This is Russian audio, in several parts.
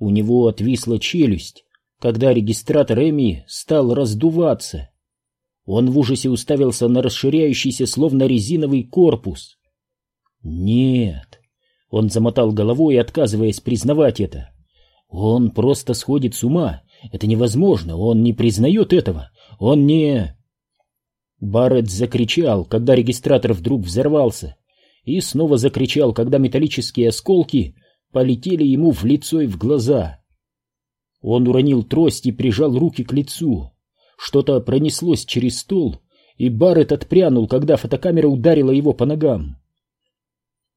У него отвисла челюсть, когда регистратор Эми стал раздуваться. Он в ужасе уставился на расширяющийся, словно резиновый корпус. Нет, он замотал головой, отказываясь признавать это. Он просто сходит с ума. Это невозможно, он не признает этого. Он не... Барретт закричал, когда регистратор вдруг взорвался, и снова закричал, когда металлические осколки полетели ему в лицо и в глаза. Он уронил трость и прижал руки к лицу. Что-то пронеслось через стол, и Барретт отпрянул, когда фотокамера ударила его по ногам.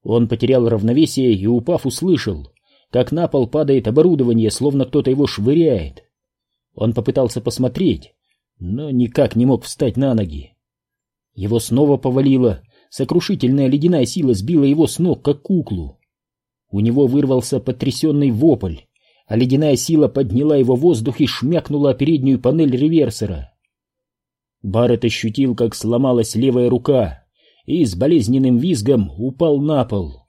Он потерял равновесие и, упав, услышал, как на пол падает оборудование, словно кто-то его швыряет. Он попытался посмотреть, но никак не мог встать на ноги. Его снова повалило, сокрушительная ледяная сила сбила его с ног, как куклу. У него вырвался потрясенный вопль, а ледяная сила подняла его в воздух и шмякнула о переднюю панель реверсора. Барретт ощутил, как сломалась левая рука, и с болезненным визгом упал на пол.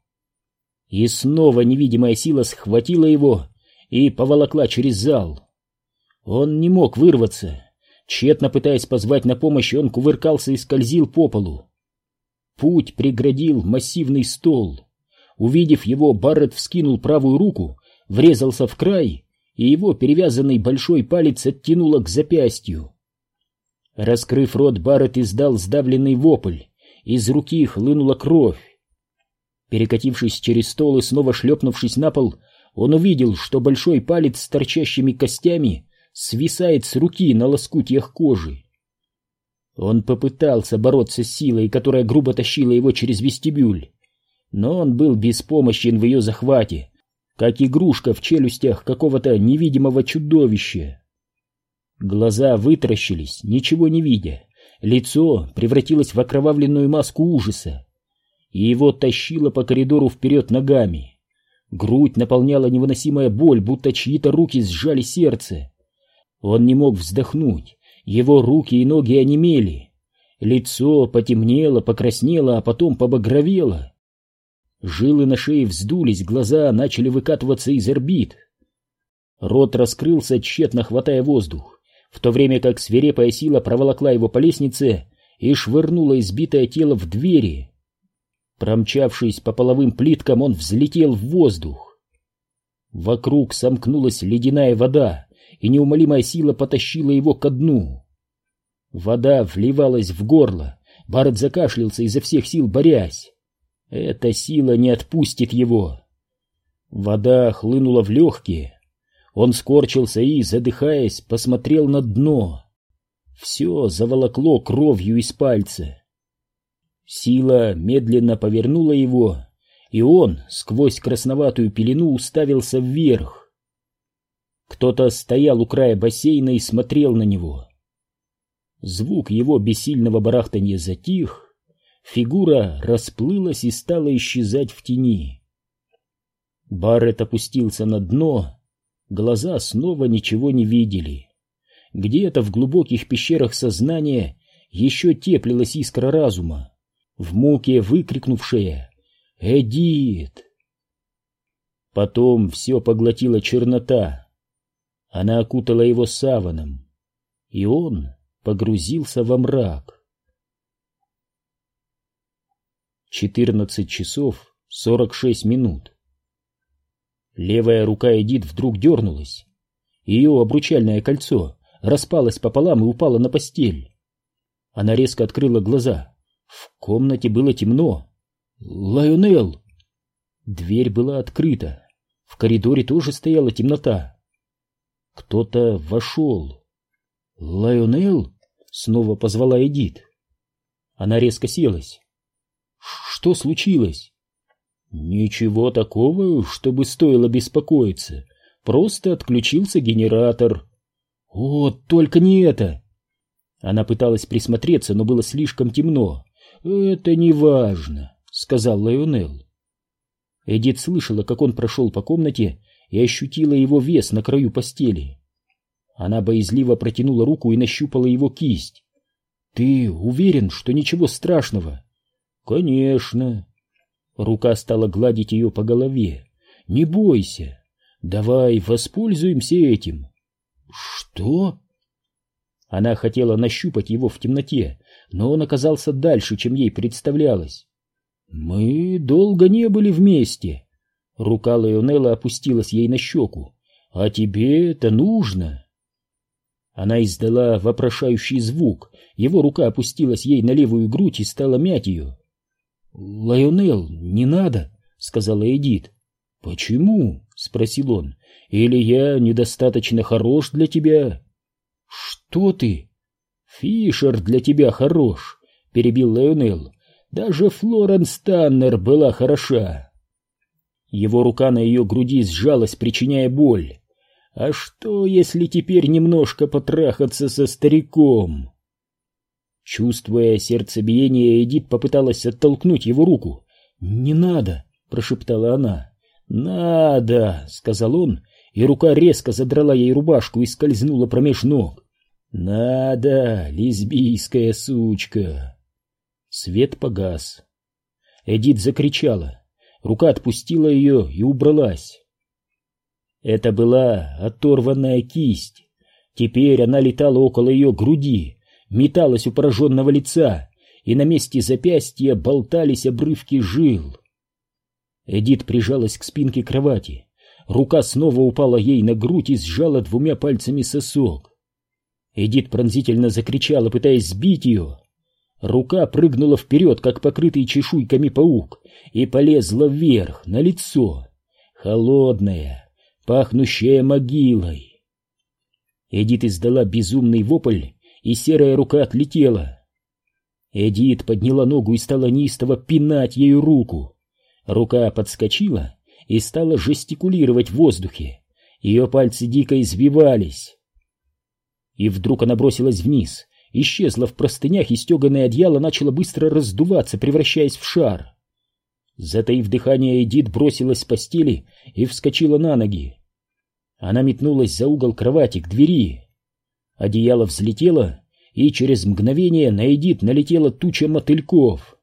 И снова невидимая сила схватила его и поволокла через зал. Он не мог вырваться, Тщетно пытаясь позвать на помощь, он кувыркался и скользил по полу. Путь преградил массивный стол. Увидев его, Барретт вскинул правую руку, врезался в край, и его перевязанный большой палец оттянуло к запястью. Раскрыв рот, Барретт издал сдавленный вопль. Из руки хлынула кровь. Перекатившись через стол и снова шлепнувшись на пол, он увидел, что большой палец с торчащими костями свисает с руки на лоскутьях кожи. Он попытался бороться с силой, которая грубо тащила его через вестибюль, но он был беспомощен в ее захвате, как игрушка в челюстях какого-то невидимого чудовища. Глаза вытаращились, ничего не видя, лицо превратилось в окровавленную маску ужаса, и его тащило по коридору вперед ногами. Грудь наполняла невыносимая боль, будто чьи-то руки сжали сердце. Он не мог вздохнуть, его руки и ноги онемели. Лицо потемнело, покраснело, а потом побагровело. Жилы на шее вздулись, глаза начали выкатываться из орбит. Рот раскрылся, тщетно хватая воздух, в то время как свирепая сила проволокла его по лестнице и швырнула избитое тело в двери. Промчавшись по половым плиткам, он взлетел в воздух. Вокруг сомкнулась ледяная вода, и неумолимая сила потащила его ко дну. Вода вливалась в горло, Барретт закашлялся изо всех сил, борясь. Эта сила не отпустит его. Вода хлынула в легкие. Он скорчился и, задыхаясь, посмотрел на дно. Все заволокло кровью из пальца. Сила медленно повернула его, и он сквозь красноватую пелену уставился вверх. Кто-то стоял у края бассейна и смотрел на него. Звук его бессильного барахтанья затих, фигура расплылась и стала исчезать в тени. Барретт опустился на дно, глаза снова ничего не видели. Где-то в глубоких пещерах сознания еще теплилась искра разума, в муке выкрикнувшая «Эдит!». Потом все поглотила чернота, она окутала его саваном, и он погрузился во мрак. Четырнадцать часов сорок шесть минут. Левая рука Эдит вдруг дернулась. Ее обручальное кольцо распалось пополам и упало на постель. Она резко открыла глаза. В комнате было темно. «Лайонел!» Дверь была открыта. В коридоре тоже стояла темнота. Кто-то вошел. «Лайонел?» — снова позвала Эдит. Она резко селась. «Что случилось?» «Ничего такого, чтобы стоило беспокоиться. Просто отключился генератор». «О, только не это!» Она пыталась присмотреться, но было слишком темно. «Это не важно», — сказал Лайонел. Эдит слышала, как он прошел по комнате и ощутила его вес на краю постели. Она боязливо протянула руку и нащупала его кисть. «Ты уверен, что ничего страшного?» «Конечно». Рука стала гладить ее по голове. «Не бойся. Давай воспользуемся этим. Что? Она хотела нащупать его в темноте, но он оказался дальше, чем ей представлялось. Мы долго не были вместе. Рука Леонела опустилась ей на щеку. А тебе это нужно? Она издала вопрошающий звук. Его рука опустилась ей на левую грудь и стала мять ее. «Лайонел, не надо», — сказала Эдит. «Почему?» — спросил он. «Или я недостаточно хорош для тебя?» «Что ты?» «Фишер для тебя хорош», — перебил Лайонел. «Даже Флоренс Таннер была хороша». Его рука на ее груди сжалась, причиняя боль. «А что, если теперь немножко потрахаться со стариком?» Чувствуя сердцебиение, Эдит попыталась оттолкнуть его руку. «Не надо!» — прошептала она. «Надо!» — сказал он, и рука резко задрала ей рубашку и скользнула промеж ног. «Надо, лесбийская сучка!» Свет погас. Эдит закричала. Рука отпустила ее и убралась. Это была оторванная кисть. Теперь она летала около ее груди, металась у пораженного лица, и на месте запястья болтались обрывки жил. Эдит прижалась к спинке кровати. Рука снова упала ей на грудь и сжала двумя пальцами сосок. Эдит пронзительно закричала, пытаясь сбить ее. Рука прыгнула вперед, как покрытый чешуйками паук, и полезла вверх, на лицо. Холодная, пахнущая могилой. Эдит издала безумный вопль и серая рука отлетела. Эдит подняла ногу и стала неистово пинать ею руку. Рука подскочила и стала жестикулировать в воздухе. Ее пальцы дико извивались. И вдруг она бросилась вниз, исчезла в простынях, и стеганое одеяло начало быстро раздуваться, превращаясь в шар. Затаив дыхание, Эдит бросилась с постели и вскочила на ноги. Она метнулась за угол кровати к двери. Одеяло взлетело, и через мгновение на Эдит налетела туча мотыльков.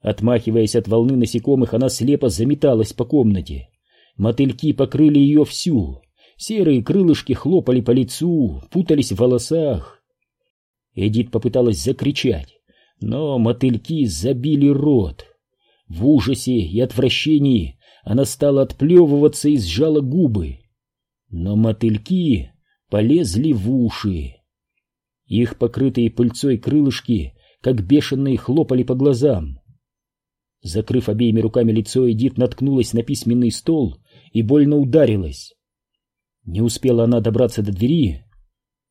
Отмахиваясь от волны насекомых, она слепо заметалась по комнате. Мотыльки покрыли ее всю. Серые крылышки хлопали по лицу, путались в волосах. Эдит попыталась закричать, но мотыльки забили рот. В ужасе и отвращении она стала отплевываться и сжала губы. Но мотыльки полезли в уши. Их покрытые пыльцой крылышки, как бешеные, хлопали по глазам. Закрыв обеими руками лицо, Эдит наткнулась на письменный стол и больно ударилась. Не успела она добраться до двери,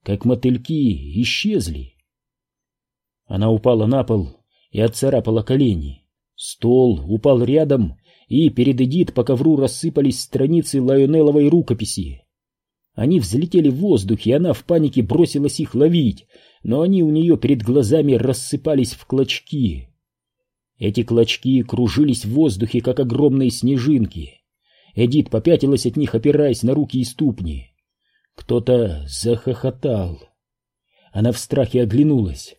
как мотыльки исчезли. Она упала на пол и отцарапала колени. Стол упал рядом, и перед Эдит по ковру рассыпались страницы Лайонелловой рукописи. Они взлетели в воздух, и она в панике бросилась их ловить, но они у нее перед глазами рассыпались в клочки. Эти клочки кружились в воздухе, как огромные снежинки. Эдит попятилась от них, опираясь на руки и ступни. Кто-то захохотал. Она в страхе оглянулась.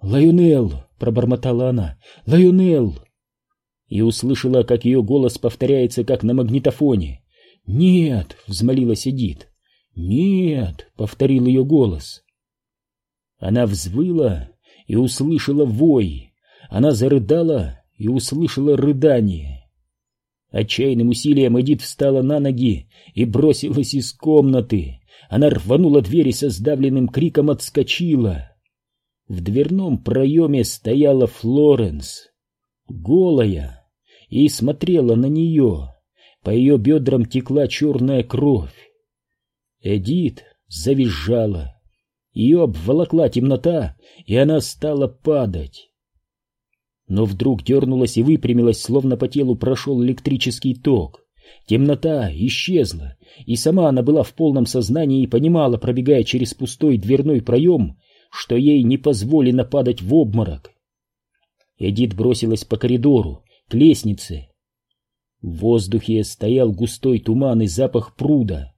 «Лайонел!» — пробормотала она. «Лайонел!» И услышала, как ее голос повторяется, как на магнитофоне. «Нет!» — взмолилась Эдит. «Нет!» — повторил ее голос. Она взвыла и услышала вой. Она зарыдала и услышала рыдание. Отчаянным усилием Эдит встала на ноги и бросилась из комнаты. Она рванула дверь и со сдавленным криком отскочила. В дверном проеме стояла Флоренс, голая, и смотрела на нее. По ее бедрам текла черная кровь. Эдит завизжала. Ее обволокла темнота, и она стала падать. Но вдруг дернулась и выпрямилась, словно по телу прошел электрический ток. Темнота исчезла, и сама она была в полном сознании и понимала, пробегая через пустой дверной проем, что ей не позволено падать в обморок. Эдит бросилась по коридору, к лестнице. В воздухе стоял густой туман и запах пруда.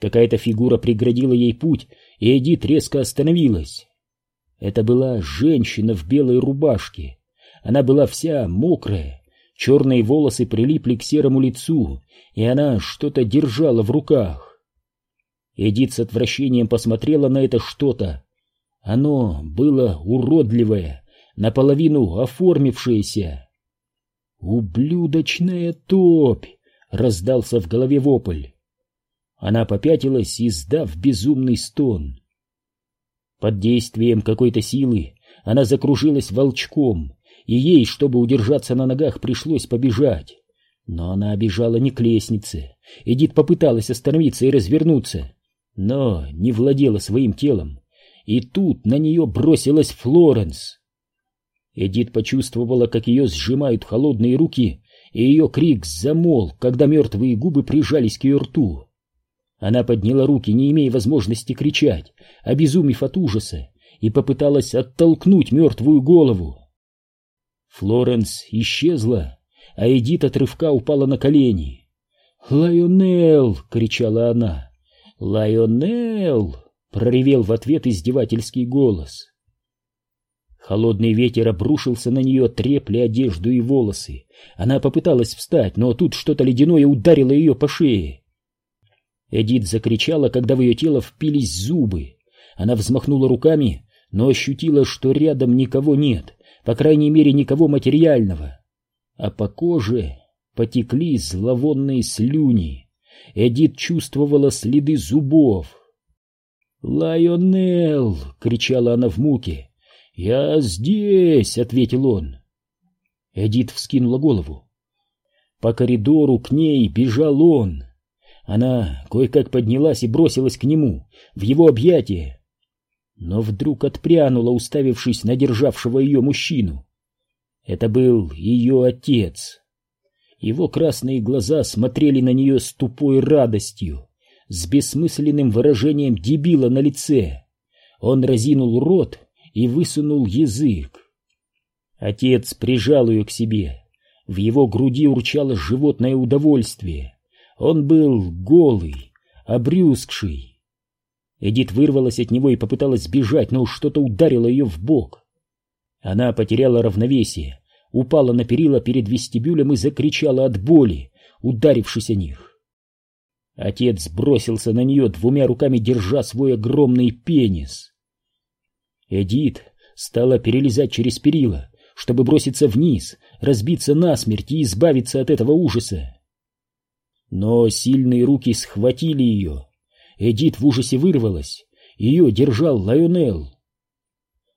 Какая-то фигура преградила ей путь, и Эдит резко остановилась. Это была женщина в белой рубашке. Она была вся мокрая, черные волосы прилипли к серому лицу, и она что-то держала в руках. Эдит с отвращением посмотрела на это что-то. Оно было уродливое, наполовину оформившееся. «Ублюдочная топь!» — раздался в голове вопль. Она попятилась, издав безумный стон. Под действием какой-то силы она закружилась волчком, и ей, чтобы удержаться на ногах, пришлось побежать. Но она бежала не к лестнице. Эдит попыталась остановиться и развернуться, но не владела своим телом. И тут на нее бросилась Флоренс. Эдит почувствовала, как ее сжимают холодные руки, и ее крик замолк, когда мертвые губы прижались к ее рту. Она подняла руки, не имея возможности кричать, обезумев от ужаса, и попыталась оттолкнуть мертвую голову. Флоренс исчезла, а Эдит от рывка упала на колени. «Лайонел!» — кричала она. «Лайонел!» — проревел в ответ издевательский голос. Холодный ветер обрушился на нее, трепли одежду и волосы. Она попыталась встать, но тут что-то ледяное ударило ее по шее. Эдит закричала, когда в ее тело впились зубы. Она взмахнула руками, но ощутила, что рядом никого нет, по крайней мере, никого материального. А по коже потекли зловонные слюни. Эдит чувствовала следы зубов. «Лайонел!» — кричала она в муке. «Я здесь!» — ответил он. Эдит вскинула голову. По коридору к ней бежал он. Она кое-как поднялась и бросилась к нему, в его объятия. Но вдруг отпрянула, уставившись на державшего ее мужчину. Это был ее отец. Его красные глаза смотрели на нее с тупой радостью, с бессмысленным выражением дебила на лице. Он разинул рот и высунул язык. Отец прижал ее к себе. В его груди урчало животное удовольствие. Он был голый, обрюзгший. Эдит вырвалась от него и попыталась сбежать, но что-то ударило ее в бок. Она потеряла равновесие, упала на перила перед вестибюлем и закричала от боли, ударившись о них. Отец бросился на нее, двумя руками держа свой огромный пенис. Эдит стала перелезать через перила, чтобы броситься вниз, разбиться насмерть и избавиться от этого ужаса. Но сильные руки схватили ее. Эдит в ужасе вырвалась. Ее держал Лайонел.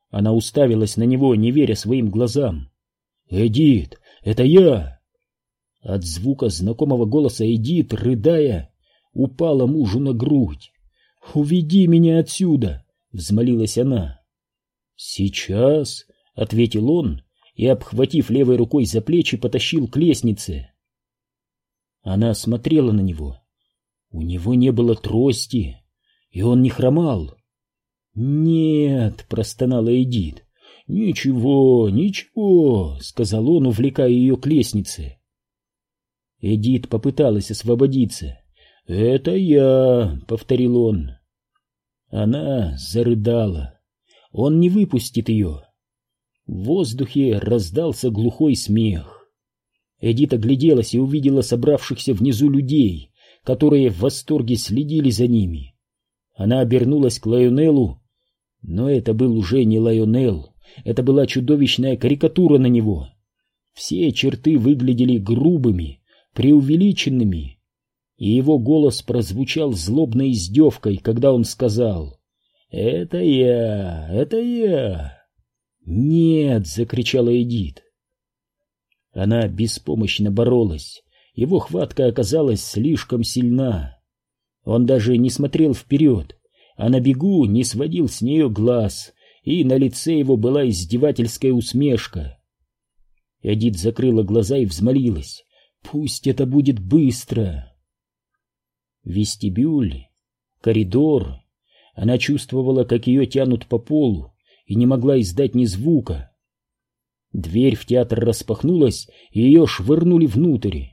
Она уставилась на него, не веря своим глазам. «Эдит, это я!» От звука знакомого голоса Эдит, рыдая, упала мужу на грудь. «Уведи меня отсюда!» — взмолилась она. «Сейчас», — ответил он и, обхватив левой рукой за плечи, потащил к лестнице. Она смотрела на него. У него не было трости, и он не хромал. «Нет», — простонала Эдит. «Ничего, ничего», — сказал он, увлекая ее к лестнице. Эдит попыталась освободиться. «Это я», — повторил он. Она зарыдала. Он не выпустит ее. В воздухе раздался глухой смех. Эдит огляделась и увидела собравшихся внизу людей, которые в восторге следили за ними. Она обернулась к Лайонеллу, но это был уже не Лайонелл, это была чудовищная карикатура на него. Все черты выглядели грубыми, преувеличенными, и его голос прозвучал злобной издевкой, когда он сказал «Это я! Это я!» «Нет!» — закричала Эдит. Она беспомощно боролась. Его хватка оказалась слишком сильна. Он даже не смотрел вперед, а на бегу не сводил с нее глаз, и на лице его была издевательская усмешка. Эдит закрыла глаза и взмолилась. «Пусть это будет быстро!» Вестибюль, коридор, она чувствовала, как ее тянут по полу, и не могла издать ни звука. Дверь в театр распахнулась, и ее швырнули внутрь.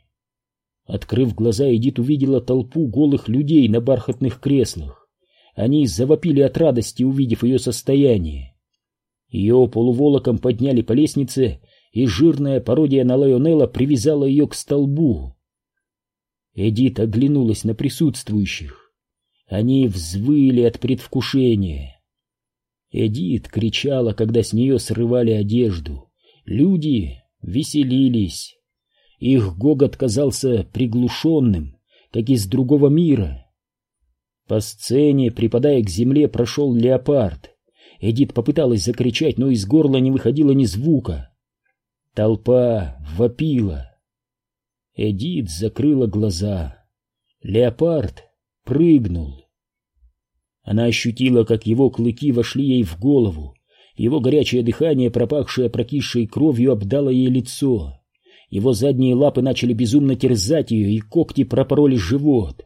Открыв глаза, Эдит увидела толпу голых людей на бархатных креслах. Они завопили от радости, увидев ее состояние. Ее полуволоком подняли по лестнице и жирная пародия на Лайонелла привязала ее к столбу. Эдит оглянулась на присутствующих. Они взвыли от предвкушения. Эдит кричала, когда с нее срывали одежду. Люди веселились. Их гогот казался приглушенным, как из другого мира. По сцене, припадая к земле, прошел леопард. Эдит попыталась закричать, но из горла не выходило ни звука. Толпа вопила. Эдит закрыла глаза. Леопард прыгнул. Она ощутила, как его клыки вошли ей в голову. Его горячее дыхание, пропахшее прокисшей кровью, обдало ей лицо. Его задние лапы начали безумно терзать ее, и когти пропороли живот.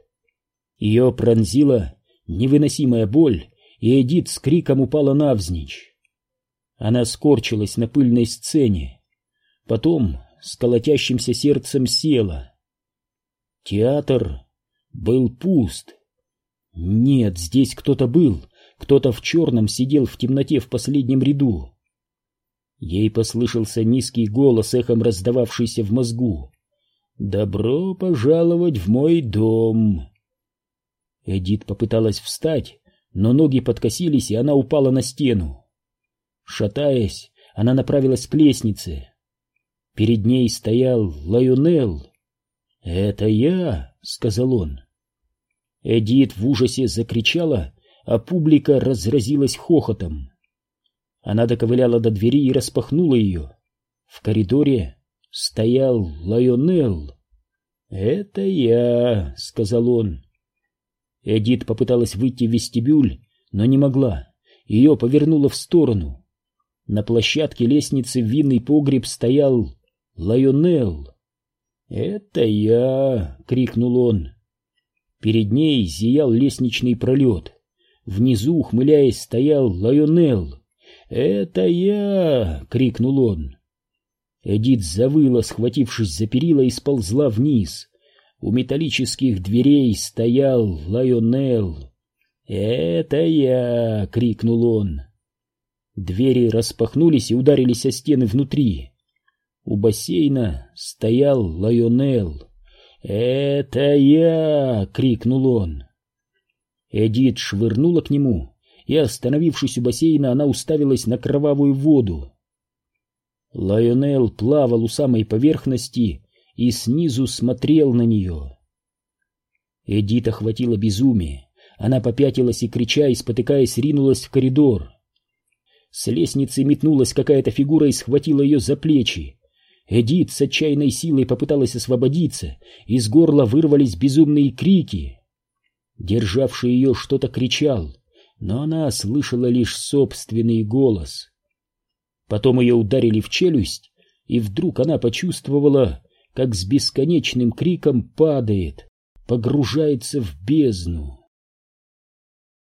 Ее пронзила невыносимая боль, и Эдит с криком упала навзничь. Она скорчилась на пыльной сцене, потом с колотящимся сердцем села. Театр был пуст. Нет, здесь кто-то был, кто-то в черном сидел в темноте в последнем ряду. Ей послышался низкий голос, эхом раздававшийся в мозгу. «Добро пожаловать в мой дом!» Эдит попыталась встать, но ноги подкосились, и она упала на стену. Шатаясь, она направилась к лестнице. Перед ней стоял Лайонел. «Это я», — сказал он. Эдит в ужасе закричала, а публика разразилась хохотом. Она доковыляла до двери и распахнула ее. В коридоре стоял Лайонел. «Это я», — сказал он. Эдит попыталась выйти в вестибюль, но не могла. Ее повернуло в сторону. На площадке лестницы в винный погреб стоял Лайонел. «Это я!» — крикнул он. Перед ней зиял лестничный пролет. Внизу, ухмыляясь, стоял Лайонел. «Это я!» — крикнул он. Эдит завыла, схватившись за перила, и сползла вниз. У металлических дверей стоял Лайонел. «Это я!» — крикнул он. Двери распахнулись и ударились о стены внутри. У бассейна стоял Лайонел. «Это я!» — крикнул он. Эдит швырнула к нему, и, остановившись у бассейна, она уставилась на кровавую воду. Лайонел плавал у самой поверхности, и снизу смотрел на нее. Эдит охватила безумие. Она попятилась и, крича и спотыкаясь, ринулась в коридор. С лестницы метнулась какая-то фигура и схватила ее за плечи. Эдит с отчаянной силой попыталась освободиться, из горла вырвались безумные крики. Державший ее что-то кричал, но она слышала лишь собственный голос. Потом ее ударили в челюсть, и вдруг она почувствовала, как с бесконечным криком падает, погружается в бездну.